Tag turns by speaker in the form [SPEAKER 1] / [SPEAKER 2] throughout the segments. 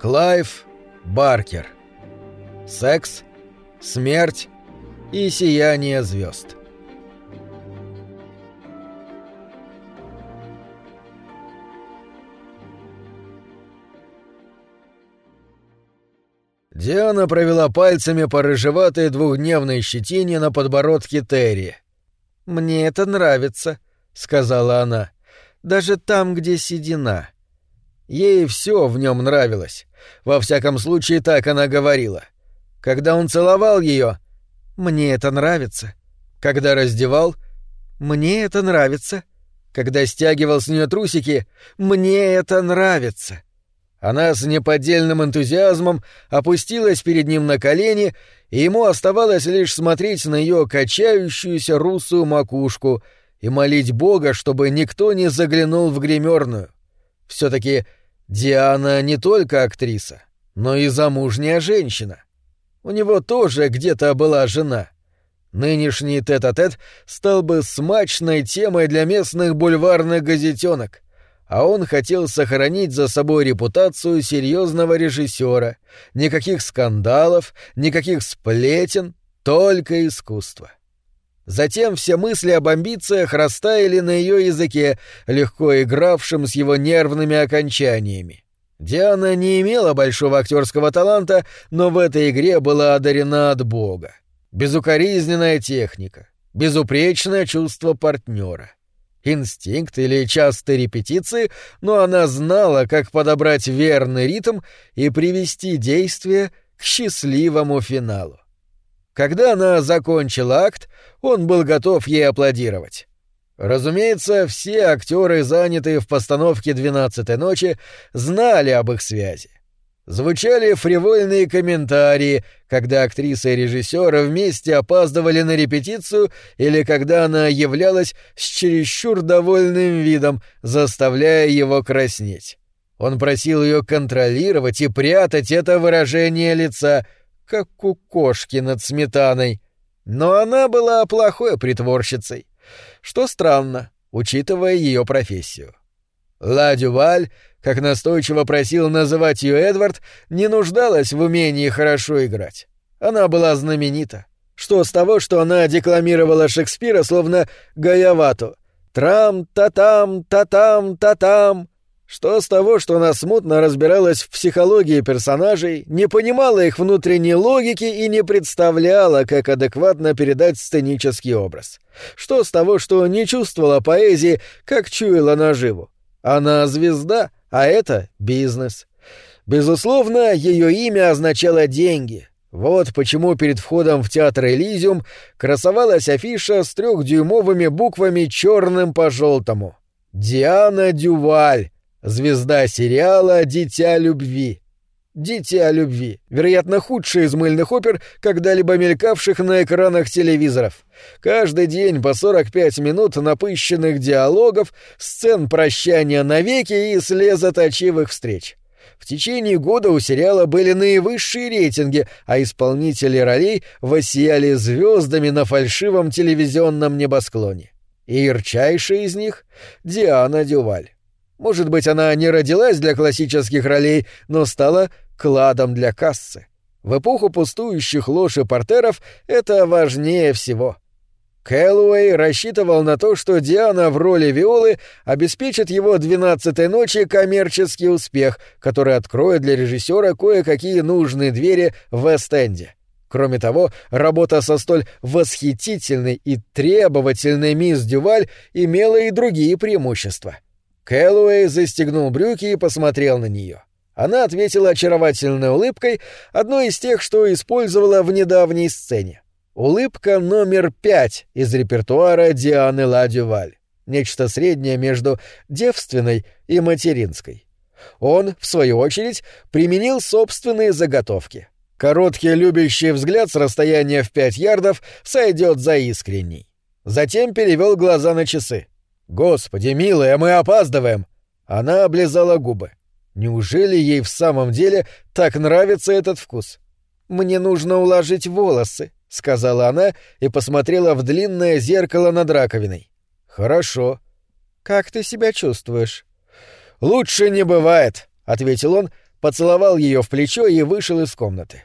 [SPEAKER 1] Клайв Баркер. Секс, смерть и сияние звезд. Диана провела пальцами по рыжеватой двухдневной щетине на подбородке Терри.
[SPEAKER 2] «Мне это нравится», — сказала она. «Даже там, где седина».
[SPEAKER 1] Ей все в нем нравилось. Во всяком случае, так она говорила. Когда он целовал ее,
[SPEAKER 2] «Мне это нравится».
[SPEAKER 1] Когда раздевал,
[SPEAKER 2] «Мне это нравится».
[SPEAKER 1] Когда стягивал с нее трусики,
[SPEAKER 2] «Мне это нравится».
[SPEAKER 1] Она с неподдельным энтузиазмом опустилась перед ним на колени, и ему оставалось лишь смотреть на ее качающуюся русую макушку и молить Бога, чтобы никто не заглянул в гримерную. Все-таки Диана не только актриса, но и замужняя женщина. У него тоже где-то была жена. Нынешний тет-а-тет -тет стал бы смачной темой для местных бульварных газетенок — а он хотел сохранить за собой репутацию серьезного режиссера. Никаких скандалов, никаких сплетен, только искусство. Затем все мысли об амбициях растаяли на ее языке, легко игравшим с его нервными окончаниями. Диана не имела большого актерского таланта, но в этой игре была одарена от Бога. Безукоризненная техника, безупречное чувство партнера — Инстинкт или частые репетиции, но она знала, как подобрать верный ритм и привести действие к счастливому финалу. Когда она закончила акт, он был готов ей аплодировать. Разумеется, все актеры, занятые в постановке «Двенадцатой ночи», знали об их связи. Звучали фривольные комментарии, когда актриса и режиссер вместе опаздывали на репетицию или когда она являлась с чересчур довольным видом, заставляя его краснеть. Он просил ее контролировать и прятать это выражение лица, как у кошки над сметаной. Но она была плохой притворщицей, что странно, учитывая ее профессию. Ла Дюваль как настойчиво просил называть ее Эдвард, не нуждалась в умении хорошо играть. Она была знаменита. Что с того, что она декламировала Шекспира словно Гаявату? Трам-та-там, та-там, та-там. Что с того, что она смутно разбиралась в психологии персонажей, не понимала их внутренней логики и не представляла, как адекватно передать сценический образ? Что с того, что не чувствовала поэзии, как чуяла наживу? Она звезда — а это бизнес. Безусловно, ее имя означало деньги. Вот почему перед входом в театр Элизиум красовалась афиша с трехдюймовыми буквами черным по желтому. Диана Дюваль, звезда сериала «Дитя любви». «Дитя любви» — вероятно, худшая из мыльных опер, когда-либо мелькавших на экранах телевизоров. Каждый день по 45 минут напыщенных диалогов, сцен прощания навеки и слезоточивых встреч. В течение года у сериала были наивысшие рейтинги, а исполнители ролей воссияли звездами на фальшивом телевизионном небосклоне. И ярчайшая из них — Диана Дюваль. Может быть, она не родилась для классических ролей, но стала кладом для кассы. В эпоху пустующих лож и портеров это важнее всего. Кэллоуэй рассчитывал на то, что Диана в роли Виолы обеспечит его двенадцатой ночи коммерческий успех, который откроет для режиссера кое-какие нужные двери в Вест-Энде. Кроме того, работа со столь восхитительной и требовательной мисс Дюваль имела и другие преимущества — Кэллоуэй застегнул брюки и посмотрел на нее. Она ответила очаровательной улыбкой, одной из тех, что использовала в недавней сцене. Улыбка номер пять из репертуара Дианы Ладюваль. Нечто среднее между девственной и материнской. Он, в свою очередь, применил собственные заготовки. Короткий любящий взгляд с расстояния в пять ярдов сойдет за искренний. Затем перевел глаза на часы. «Господи, милая, мы опаздываем!» Она облизала губы. Неужели ей в самом деле так нравится этот вкус? «Мне нужно уложить волосы», — сказала она и посмотрела в длинное зеркало над раковиной. «Хорошо». «Как ты себя чувствуешь?» «Лучше не бывает», — ответил он, поцеловал ее в плечо и вышел из комнаты.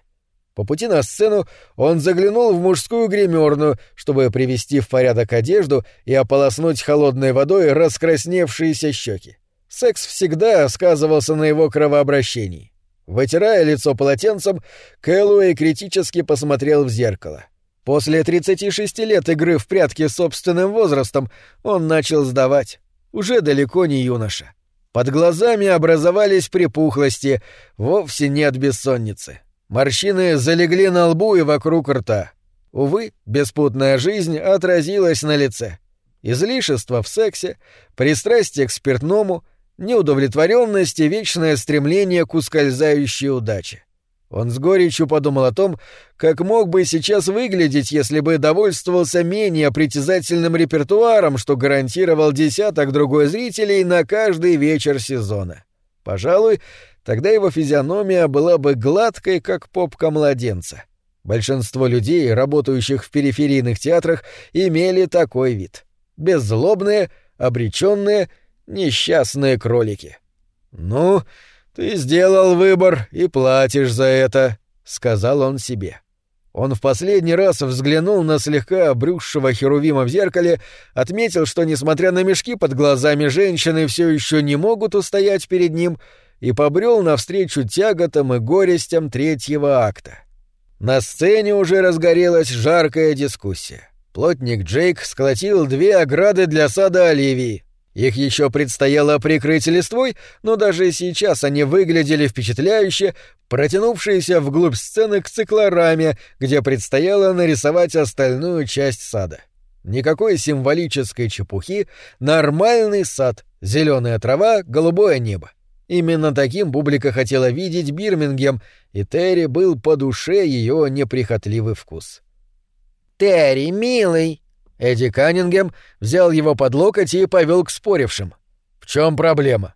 [SPEAKER 1] По пути на сцену он заглянул в мужскую гримерную, чтобы привести в порядок одежду и ополоснуть холодной водой раскрасневшиеся щеки. Секс всегда сказывался на его кровообращении. Вытирая лицо полотенцем, Кэллоуэй критически посмотрел в зеркало. После 36 лет игры в прятки с собственным возрастом он начал сдавать. Уже далеко не юноша. Под глазами образовались припухлости, вовсе не от бессонницы. Морщины залегли на лбу и вокруг рта. Увы, беспутная жизнь отразилась на лице. Излишество в сексе, пристрастие к спиртному, неудовлетворенность и вечное стремление к ускользающей удаче. Он с горечью подумал о том, как мог бы сейчас выглядеть, если бы довольствовался менее притязательным репертуаром, что гарантировал десяток другой зрителей на каждый вечер сезона. Пожалуй, тогда его физиономия была бы гладкой, как попка младенца. Большинство людей, работающих в периферийных театрах, имели такой вид. Беззлобные, обреченные, несчастные кролики. «Ну, ты сделал выбор и платишь за это», — сказал он себе. Он в последний раз взглянул на слегка обрюзшего Херувима в зеркале, отметил, что, несмотря на мешки под глазами женщины, все еще не могут устоять перед ним, и побрел навстречу тяготам и горестям третьего акта. На сцене уже разгорелась жаркая дискуссия. Плотник Джейк сколотил две ограды для сада Оливии. Их еще предстояло прикрыть листвой, но даже сейчас они выглядели впечатляюще, протянувшиеся вглубь сцены к циклораме, где предстояло нарисовать остальную часть сада. Никакой символической чепухи, нормальный сад, зеленая трава, голубое небо. Именно таким публика хотела видеть Бирмингем, и Терри был по душе ее неприхотливый вкус.
[SPEAKER 2] «Терри, милый!»
[SPEAKER 1] Эдди Каннингем взял его под локоть и повел к спорившим. «В чем проблема?»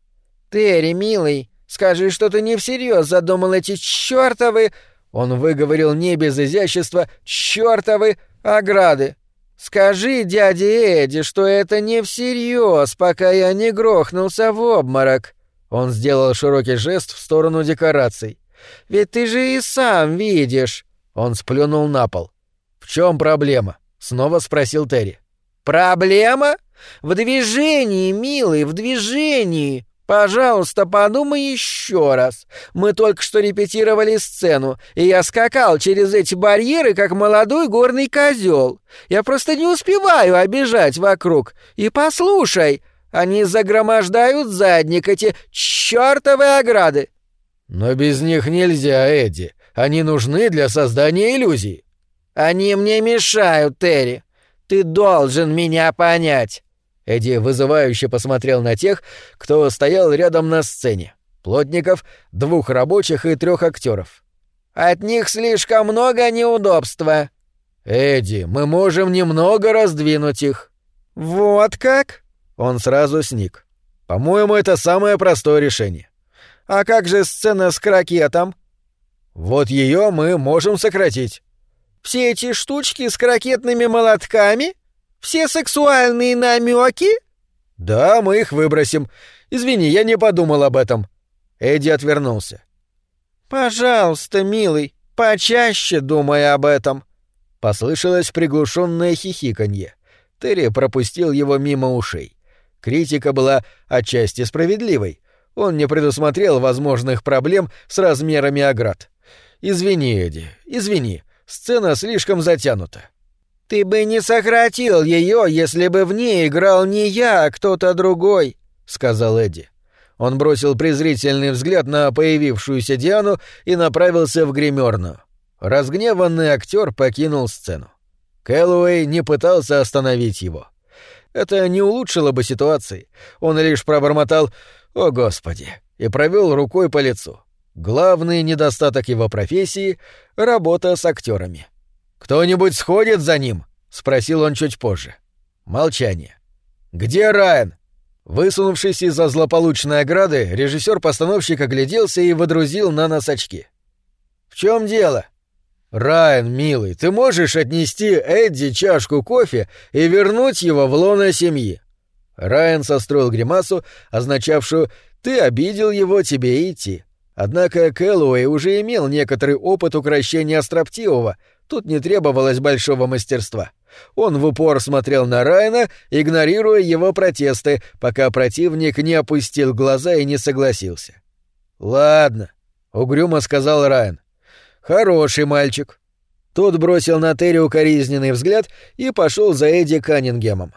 [SPEAKER 2] «Терри, милый, скажи, что ты не всерьез задумал эти чертовы...» Он выговорил не без изящества «чертовы ограды». «Скажи дяде Эдди, что это не всерьез, пока я не грохнулся в обморок». Он сделал широкий жест в сторону декораций. «Ведь ты же и сам видишь».
[SPEAKER 1] Он сплюнул на пол. «В чем проблема?» — снова спросил Терри.
[SPEAKER 2] «Проблема? В движении, милый, в движении. Пожалуйста, подумай еще раз. Мы только что репетировали сцену, и я скакал через эти барьеры, как молодой горный козел. Я просто не успеваю обижать вокруг. И послушай, они загромождают задник, эти чертовы ограды».
[SPEAKER 1] «Но без них нельзя, Эдди. Они нужны для создания иллюзий».
[SPEAKER 2] «Они мне мешают, Терри. Ты должен меня понять».
[SPEAKER 1] Эдди вызывающе посмотрел на тех, кто стоял рядом на сцене. Плотников, двух рабочих и трех актеров.
[SPEAKER 2] «От них слишком много неудобства».
[SPEAKER 1] «Эдди, мы можем немного раздвинуть их».
[SPEAKER 2] «Вот как?»
[SPEAKER 1] Он сразу сник. «По-моему, это самое простое решение».
[SPEAKER 2] «А как же сцена с крокетом?»
[SPEAKER 1] «Вот ее мы можем сократить».
[SPEAKER 2] Все эти штучки с крокетными молотками? Все сексуальные намеки?
[SPEAKER 1] Да, мы их выбросим. Извини, я не подумал об этом. Эдди отвернулся.
[SPEAKER 2] Пожалуйста, милый, почаще думай об этом.
[SPEAKER 1] Послышалось приглушенное хихиканье. Терри пропустил его мимо ушей. Критика была отчасти справедливой. Он не предусмотрел возможных проблем с размерами оград. «Извини, Эдди, извини. Сцена слишком затянута.
[SPEAKER 2] Ты бы не сократил ее, если бы в ней играл не я, а кто-то другой, сказал Эдди.
[SPEAKER 1] Он бросил презрительный взгляд на появившуюся Диану и направился в гримерную. Разгневанный актер покинул сцену. Кэллоуэй не пытался остановить его. Это не улучшило бы ситуации. Он лишь пробормотал «О, Господи!» и провел рукой по лицу. Главный недостаток его профессии — работа с актерами. «Кто-нибудь сходит за ним?» — спросил он чуть позже. Молчание. «Где Райан?» Высунувшись из-за злополучной ограды, режиссер-постановщик огляделся и водрузил на нос очки. «В чем дело?» «Райан, милый, ты можешь отнести Эдди чашку кофе и вернуть его в лоно семьи?» Райан состроил гримасу, означавшую «ты обидел его, тебе идти». Однако Кэллоуэй уже имел некоторый опыт укрощения строптивого, тут не требовалось большого мастерства. Он в упор смотрел на Райана, игнорируя его протесты, пока противник не опустил глаза и не согласился. «Ладно», — угрюмо сказал Райан. «Хороший мальчик». Тот бросил на Терри укоризненный взгляд и пошел за Эдди Каннингемом.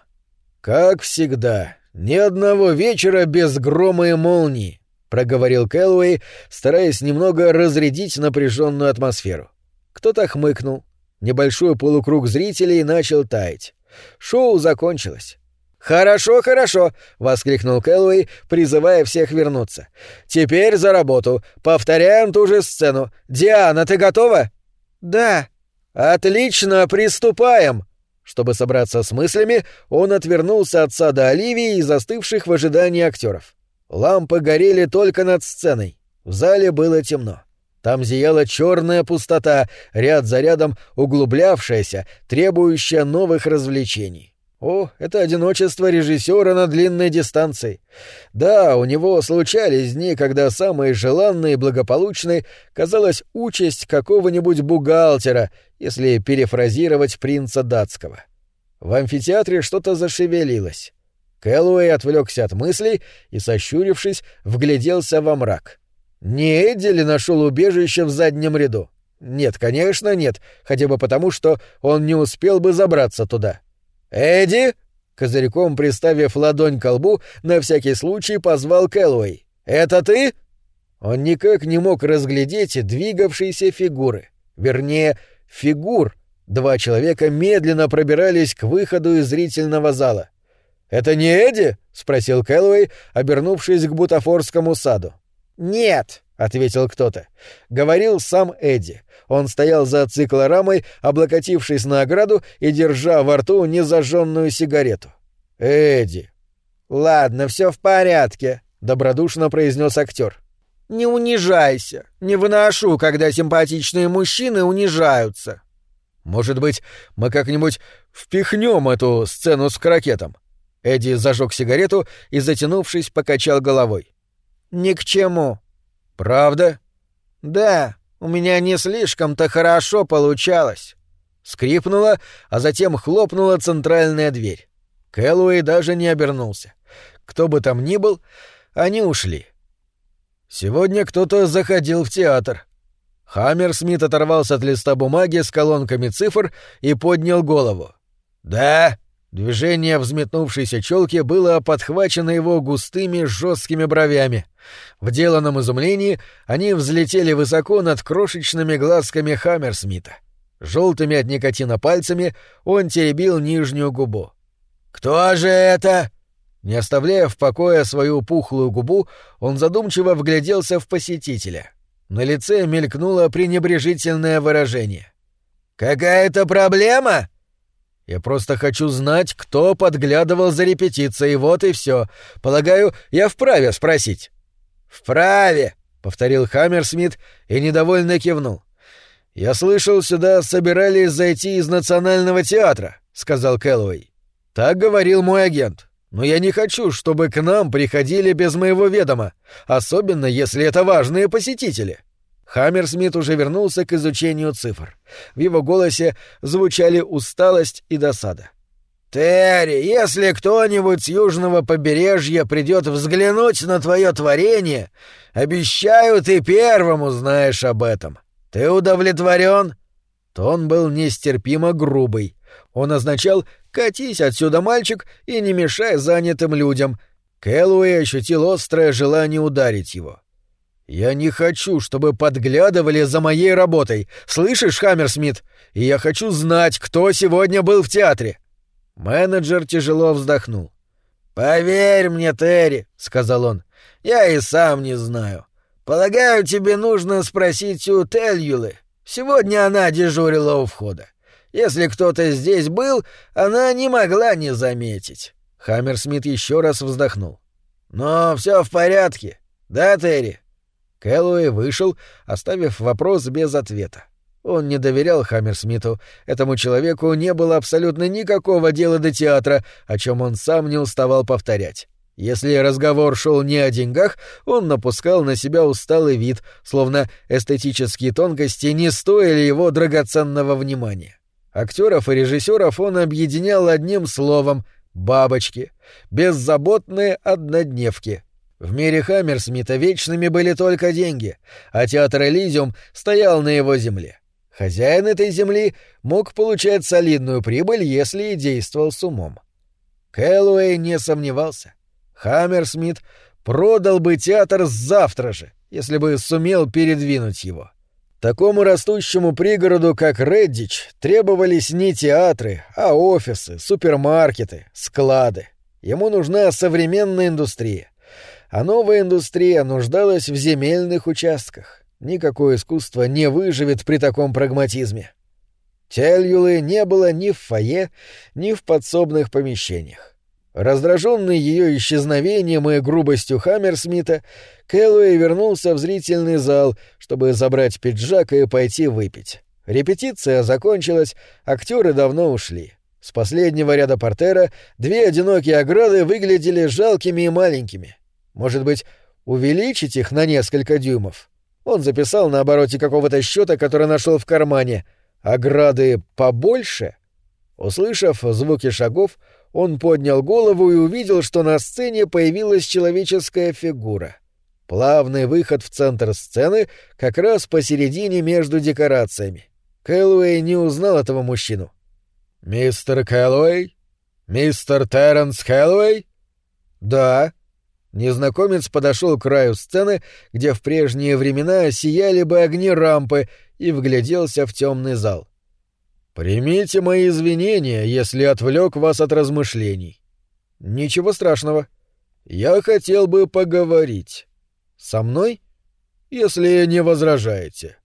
[SPEAKER 1] «Как всегда, ни одного вечера без грома и молнии», — проговорил Кэллоуэй, стараясь немного разрядить напряженную атмосферу. Кто-то хмыкнул. Небольшой полукруг зрителей начал таять. Шоу закончилось. «Хорошо, хорошо!» — воскликнул Кэллоуэй, призывая всех вернуться. «Теперь за работу. Повторяем ту же сцену. Диана, ты готова?»
[SPEAKER 2] «Да».
[SPEAKER 1] «Отлично, приступаем!» Чтобы собраться с мыслями, он отвернулся от сада Оливии и застывших в ожидании актеров. Лампы горели только над сценой. В зале было темно. Там зияла черная пустота, ряд за рядом углублявшаяся, требующая новых развлечений. О, это одиночество режиссера на длинной дистанции. Да, у него случались дни, когда самой желанной и благополучной казалась участь какого-нибудь бухгалтера, если перефразировать принца датского. В амфитеатре что-то зашевелилось. Кэллоуэй отвлекся от мыслей и, сощурившись, вгляделся во мрак. Не Эдди ли нашел убежище в заднем ряду? Нет, конечно, нет, хотя бы потому, что он не успел бы забраться туда. «Эдди!» — козырьком приставив ладонь к лбу, на всякий случай позвал Кэллоуэй. «Это ты?» Он никак не мог разглядеть двигавшиеся фигуры. Вернее, фигур. Два человека медленно пробирались к выходу из зрительного зала. «Это не Эдди?» — спросил Кэллоуэй, обернувшись к бутафорскому саду.
[SPEAKER 2] «Нет», —
[SPEAKER 1] ответил кто-то. Говорил сам Эдди. Он стоял за циклорамой, облокотившись на ограду и держа во рту незажженную сигарету. «Эдди».
[SPEAKER 2] «Ладно, все в порядке», — добродушно произнес актер. «Не унижайся. Не выношу, когда симпатичные мужчины унижаются».
[SPEAKER 1] «Может быть, мы как-нибудь впихнем эту сцену с крокетом?» Эдди зажег сигарету и, затянувшись, покачал головой.
[SPEAKER 2] «Ни к чему».
[SPEAKER 1] «Правда?»
[SPEAKER 2] «Да, у меня не слишком-то хорошо получалось».
[SPEAKER 1] Скрипнула, а затем хлопнула центральная дверь. Кэллоуэй даже не обернулся. Кто бы там ни был, они ушли. Сегодня кто-то заходил в театр. Хаммерсмит оторвался от листа бумаги с колонками цифр и поднял голову. «Да?» Движение взметнувшейся челки было подхвачено его густыми жесткими бровями. В деланном изумлении они взлетели высоко над крошечными глазками Хаммерсмита. Желтыми от никотина пальцами он теребил нижнюю губу. «Кто же это?» Не оставляя в покое свою пухлую губу, он задумчиво вгляделся в посетителя. На лице мелькнуло пренебрежительное выражение. «Какая-то проблема?» Я просто хочу знать, кто подглядывал за репетицией, вот и все. Полагаю, я вправе спросить. Вправе, повторил Хаммерсмит и недовольно кивнул. Я слышал, сюда собирались зайти из Национального театра, сказал Кэллоуэй. Так говорил мой агент. Но я не хочу, чтобы к нам приходили без моего ведома, особенно если это важные посетители. Хаммерсмит уже вернулся к изучению цифр. В его голосе звучали усталость и досада. «Терри, если кто-нибудь с южного побережья придет взглянуть на твое творение, обещаю, ты первым узнаешь об этом. Ты удовлетворен?» Тон был нестерпимо грубый. Он означал «катись отсюда, мальчик, и не мешай занятым людям». Кэллоуэй ощутил острое желание ударить его. «Я не хочу, чтобы подглядывали за моей работой. Слышишь, Хаммерсмит? И я хочу знать, кто сегодня был в театре». Менеджер тяжело вздохнул. «Поверь мне, Терри», — сказал он, — «я и сам не знаю. Полагаю, тебе нужно спросить у Тельюлы. Сегодня она дежурила у входа. Если кто-то здесь был, она не могла не заметить». Хаммерсмит еще раз вздохнул. «Но все в порядке, да, Терри?» Кэллоуэй вышел, оставив вопрос без ответа. Он не доверял Хаммерсмиту. Этому человеку не было абсолютно никакого дела до театра, о чем он сам не уставал повторять. Если разговор шел не о деньгах, он напускал на себя усталый вид, словно эстетические тонкости не стоили его драгоценного внимания. Актеров и режиссеров он объединял одним словом — бабочки, беззаботные однодневки. В мире Хаммерсмита вечными были только деньги, а театр Элизиум стоял на его земле. Хозяин этой земли мог получать солидную прибыль, если и действовал с умом. Кэллоуэй не сомневался. Хаммерсмит продал бы театр завтра же, если бы сумел передвинуть его. Такому растущему пригороду, как Реддич, требовались не театры, а офисы, супермаркеты, склады. Ему нужна современная индустрия. А новая индустрия нуждалась в земельных участках. Никакое искусство не выживет при таком прагматизме. Тельюлы не было ни в фойе, ни в подсобных помещениях. Раздраженный ее исчезновением и грубостью Хаммерсмита, Кэллоуэй вернулся в зрительный зал, чтобы забрать пиджак и пойти выпить. Репетиция закончилась, актеры давно ушли. С последнего ряда портера две одинокие ограды выглядели жалкими и маленькими. Может быть, увеличить их на несколько дюймов? Он записал на обороте какого-то счета, который нашел в кармане. Ограды побольше? Услышав звуки шагов, он поднял голову и увидел, что на сцене появилась человеческая фигура. Плавный выход в центр сцены как раз посередине между декорациями. Кэллоуэй не узнал этого мужчину. «Мистер Кэллоуэй? Мистер Терренс Кэллоуэй?» «Да». Незнакомец подошел к краю сцены, где в прежние времена сияли бы огни рампы, и вгляделся в темный зал. Примите мои извинения, если отвлек вас от размышлений. Ничего страшного. Я хотел бы поговорить. Со мной? Если не возражаете.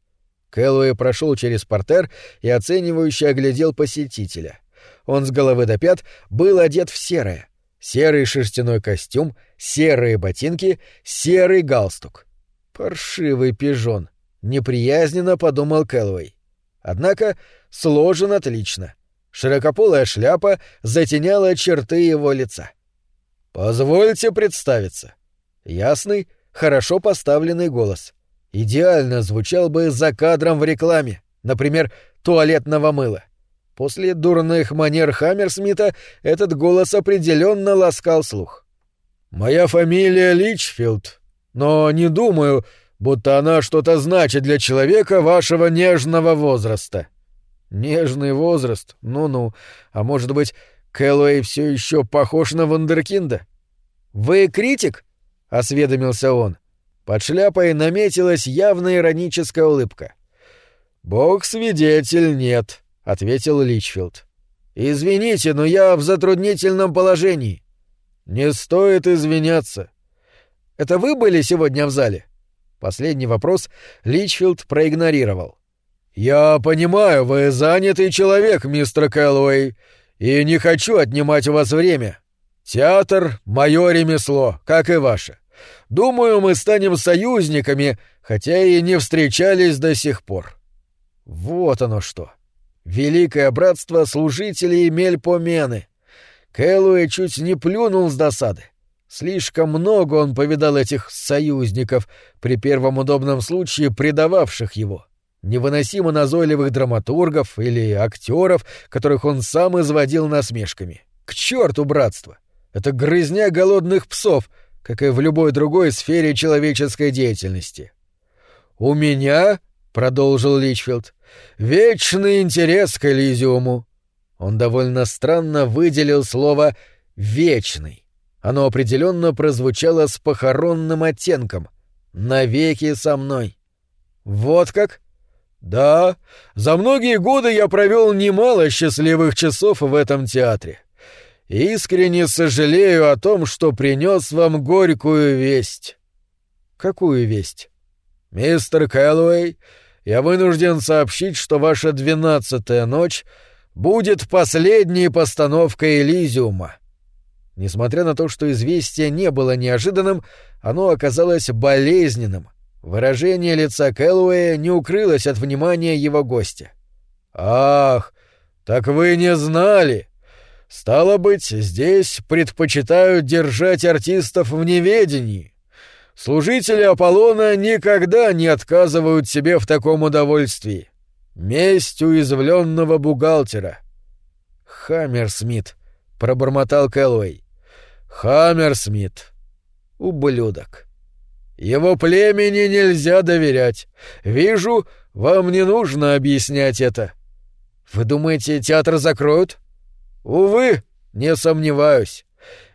[SPEAKER 1] Кэллоуэй прошел через портер и оценивающе оглядел посетителя. Он с головы до пят был одет в серое. Серый шерстяной костюм, серые ботинки, серый галстук. Паршивый пижон. Неприязненно подумал Кэллоуэй. Однако сложен отлично. Широкополая шляпа затеняла черты его лица. «Позвольте представиться». Ясный, хорошо поставленный голос. Идеально звучал бы за кадром в рекламе, например, туалетного мыла. После дурных манер Хаммерсмита этот голос определенно ласкал слух. «Моя фамилия Личфилд, но не думаю, будто она что-то значит для человека вашего нежного возраста». «Нежный возраст? Ну-ну. А может быть, Кэллоуэй все еще похож на Вандеркинда?» «Вы критик?» — осведомился он. Под шляпой наметилась явная ироническая улыбка. «Бог свидетель, нет», — ответил Личфилд. «Извините, но я в затруднительном положении». «Не стоит извиняться». «Это вы были сегодня в зале?» Последний вопрос Личфилд проигнорировал. «Я понимаю, вы занятый человек, мистер Кэллоуэй, и не хочу отнимать у вас время. Театр — мое ремесло, как и ваше. Думаю, мы станем союзниками, хотя и не встречались до сих пор». Вот оно что. Великое братство служителей Мельпомены. Кэллоуэй чуть не плюнул с досады. Слишком много он повидал этих союзников, при первом удобном случае предававших его. Невыносимо назойливых драматургов или актеров, которых он сам изводил насмешками. К черту братство! Это грызня голодных псов, как и в любой другой сфере человеческой деятельности. «У меня, — продолжил Личфилд, — вечный интерес к Элизиуму». Он довольно странно выделил слово «вечный». Оно определенно прозвучало с похоронным оттенком. «Навеки со мной». «Вот как?» «Да, за многие годы я провел немало счастливых часов в этом театре. Искренне сожалею о том, что принес вам горькую весть». «Какую весть?» «Мистер Кэллоуэй, я вынужден сообщить, что ваша двенадцатая ночь будет последней постановкой Элизиума. Несмотря на то, что известие не было неожиданным, оно оказалось болезненным. Выражение лица Кэллоуэя не укрылось от внимания его гостя. «Ах, так вы не знали! Стало быть, здесь предпочитают держать артистов в неведении. Служители Аполлона никогда не отказывают себе в таком удовольствии. Месть уязвленного бухгалтера.
[SPEAKER 2] Хаммерсмит, пробормотал Кэллоуэй.
[SPEAKER 1] Хаммерсмит.
[SPEAKER 2] Ублюдок.
[SPEAKER 1] Его племени нельзя доверять. Вижу, вам не нужно объяснять это.
[SPEAKER 2] Вы думаете, театр закроют?
[SPEAKER 1] Увы, не сомневаюсь.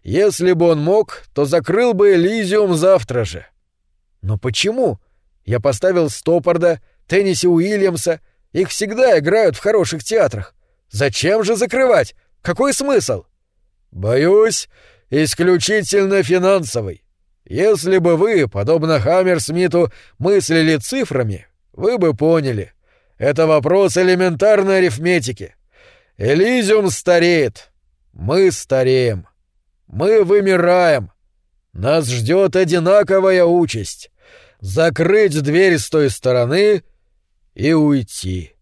[SPEAKER 1] Если бы он мог, то закрыл бы Элизиум завтра же.
[SPEAKER 2] Но почему? Я поставил Стоппарда, Тенниси Уильямса. Их всегда играют в хороших театрах. Зачем же закрывать? Какой смысл?
[SPEAKER 1] Боюсь, исключительно финансовый. Если бы вы, подобно Хаммерсмиту, мыслили цифрами, вы бы поняли. Это вопрос элементарной арифметики. Элизиум стареет. Мы стареем. Мы вымираем. Нас ждет одинаковая участь — закрыть дверь с той стороны и уйти.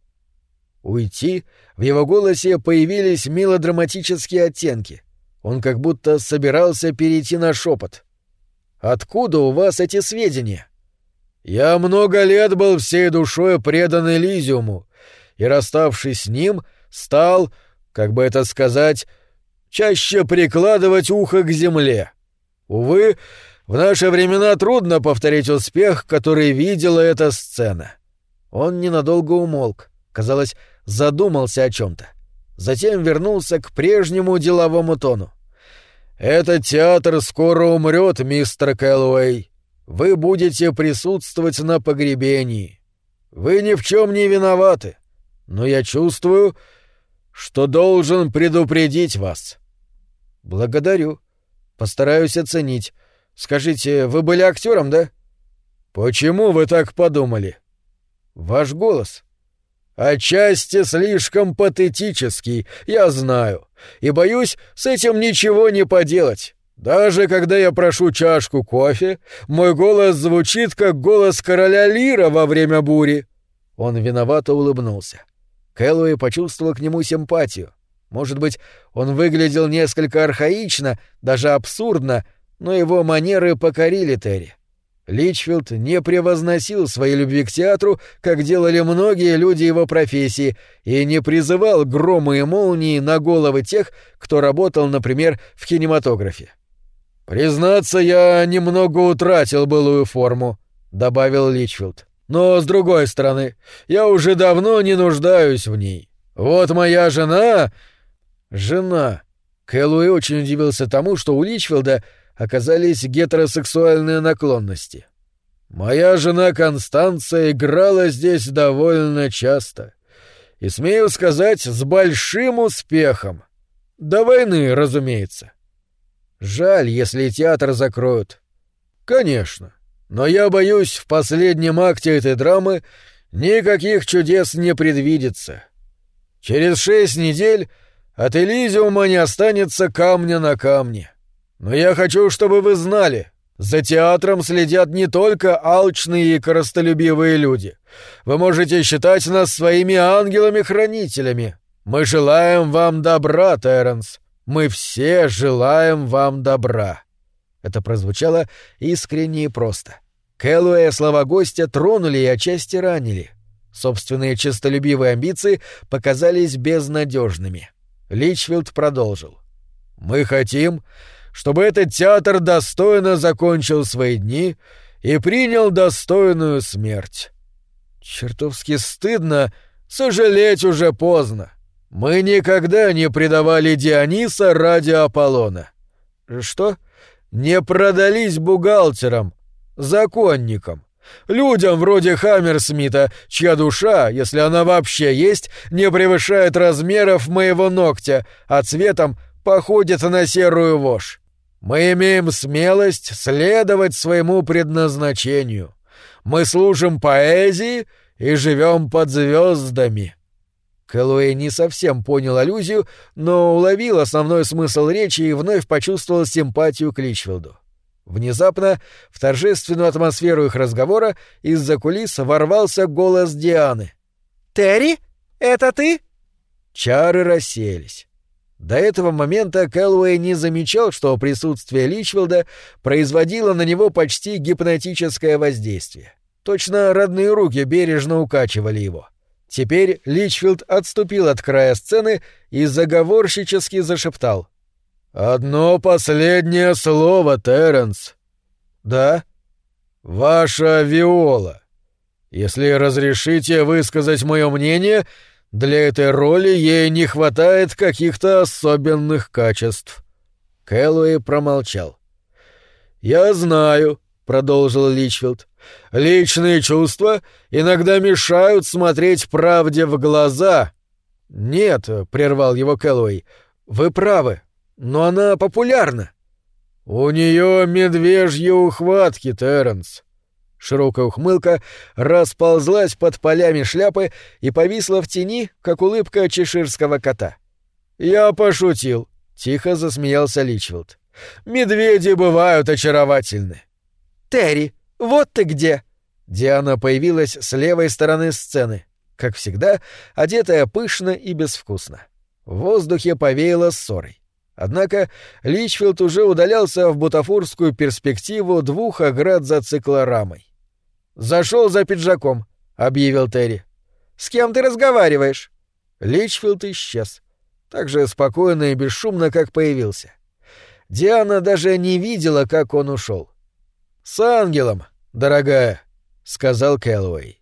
[SPEAKER 2] Уйти? В его голосе появились мелодраматические оттенки. Он как будто собирался перейти на шепот. «Откуда у вас эти сведения?»
[SPEAKER 1] «Я много лет был всей душой предан Элизиуму, и, расставшись с ним, стал, как бы это сказать, чаще прикладывать ухо к земле. Увы, в наши времена трудно повторить успех, который видела эта сцена».
[SPEAKER 2] Он ненадолго умолк, казалось, задумался о чем то Затем вернулся к прежнему деловому тону.
[SPEAKER 1] «Этот театр скоро умрет, мистер Кэллоуэй. Вы будете присутствовать на погребении. Вы ни в чем не виноваты, но я чувствую, что должен предупредить вас».
[SPEAKER 2] «Благодарю. Постараюсь оценить. Скажите, вы были актером, да?»
[SPEAKER 1] «Почему вы так подумали?»
[SPEAKER 2] «Ваш голос».
[SPEAKER 1] Отчасти слишком патетический, я знаю. И боюсь, с этим ничего не поделать. Даже когда я прошу чашку кофе, мой голос звучит как голос короля Лира во время бури.
[SPEAKER 2] Он виновато улыбнулся. Кэллоуэй почувствовал к нему симпатию. Может быть, он выглядел несколько архаично, даже абсурдно, но его манеры покорили Терри. Личфилд не превозносил своей любви к театру, как делали многие люди его профессии, и не призывал громы и молнии на головы тех, кто работал, например, в кинематографе.
[SPEAKER 1] «Признаться, я немного утратил былую форму», — добавил Личфилд. «Но, с другой стороны, я уже давно не нуждаюсь в ней. Вот моя жена...»
[SPEAKER 2] «Жена...» Кэллоуи очень удивился тому, что у Личфилда оказались гетеросексуальные наклонности.
[SPEAKER 1] Моя жена Констанция играла здесь довольно часто. И, смею сказать, с большим успехом. До войны, разумеется.
[SPEAKER 2] Жаль, если театр закроют.
[SPEAKER 1] Конечно. Но я боюсь, в последнем акте этой драмы никаких чудес не предвидится. Через шесть недель от Элизиума не останется камня на камне. Но я хочу, чтобы вы знали, за театром следят не только алчные и коростолюбивые люди. Вы можете считать нас своими ангелами-хранителями. Мы желаем вам добра, Терренс. Мы все желаем вам добра».
[SPEAKER 2] Это прозвучало искренне и просто. Кэллоуэ слова гостя тронули и отчасти ранили. Собственные честолюбивые амбиции показались безнадежными. Личфилд продолжил.
[SPEAKER 1] «Мы хотим, чтобы этот театр достойно закончил свои дни и принял достойную смерть. Чертовски стыдно, сожалеть уже поздно. Мы никогда не предавали Диониса ради Аполлона. Что? Не продались бухгалтерам, законникам, людям вроде Хаммерсмита, чья душа, если она вообще есть, не превышает размеров моего ногтя, а цветом походит на серую вошь. Мы имеем смелость следовать своему предназначению. Мы служим поэзии и живем под звездами.
[SPEAKER 2] Кэллоуэй не совсем понял аллюзию, но уловил основной смысл речи и вновь почувствовал симпатию к Личфилду. Внезапно, в торжественную атмосферу их разговора, из-за кулис ворвался голос Дианы.
[SPEAKER 3] «Терри? Это ты?»
[SPEAKER 2] Чары рассеялись.
[SPEAKER 1] До этого момента Кэллоуэй не замечал, что присутствие Личфилда производило на него почти гипнотическое воздействие. Точно родные руки бережно укачивали его. Теперь Личфилд отступил от края сцены и заговорщически зашептал. «Одно последнее слово, Терренс». «Да?» «Ваша виола. Если разрешите высказать мое мнение, для этой роли ей не хватает каких-то особенных качеств». Кэллоуэй промолчал. «Я знаю», — продолжил Личфилд, — «личные чувства иногда мешают смотреть правде в глаза». «Нет», — прервал его Кэллоуэй, — «вы правы, но она популярна». «У нее медвежьи ухватки, Терренс», Широкая ухмылка расползлась под полями шляпы и повисла в тени, как улыбка чеширского кота. «Я пошутил», — тихо засмеялся Личфилд. «Медведи бывают очаровательны».
[SPEAKER 2] «Терри, вот ты где!»
[SPEAKER 1] Диана появилась с левой стороны сцены, как всегда, одетая пышно и безвкусно. В воздухе повеяло ссорой. Однако Личфилд уже удалялся в бутафорскую перспективу двух оград за циклорамой. Зашел за пиджаком, объявил Терри. С кем ты разговариваешь? Личфилд исчез. Так же спокойно и бесшумно, как появился. Диана даже не видела, как он ушел. С ангелом, дорогая, сказал Кэллоуэй.